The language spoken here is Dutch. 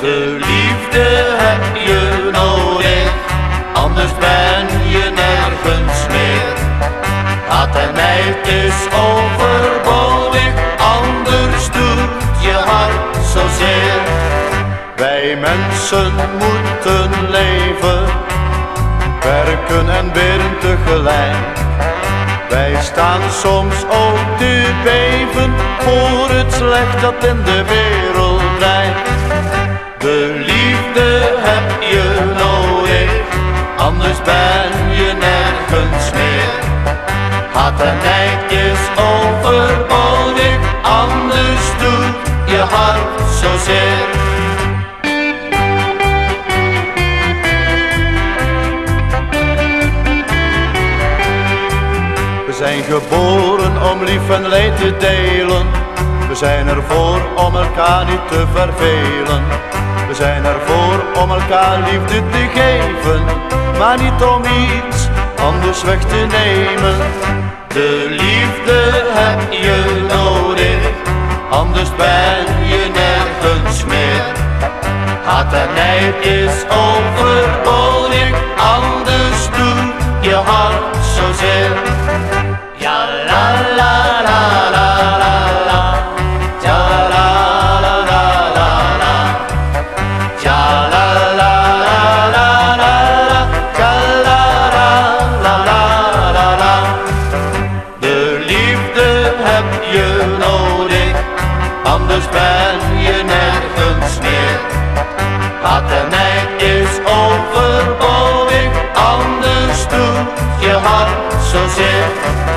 De liefde heb je nodig, anders ben je nergens meer. Haat en nijd is dus overbodig, anders doet je hart zozeer. Wij mensen moeten leven, werken en beren tegelijk. Wij staan soms ook te beven voor het slecht dat in de wereld draait. De liefde heb je nodig, anders ben je nergens meer. Haat en nijd is overbodig, anders doet je hart zozeer. We zijn geboren om lief en leed te delen. We zijn ervoor om elkaar niet te vervelen. We zijn ervoor om elkaar liefde te geven, maar niet om iets anders weg te nemen. De liefde heb je nodig, anders ben je nergens meer. Haat en is overbodig, doet je hart zozeer.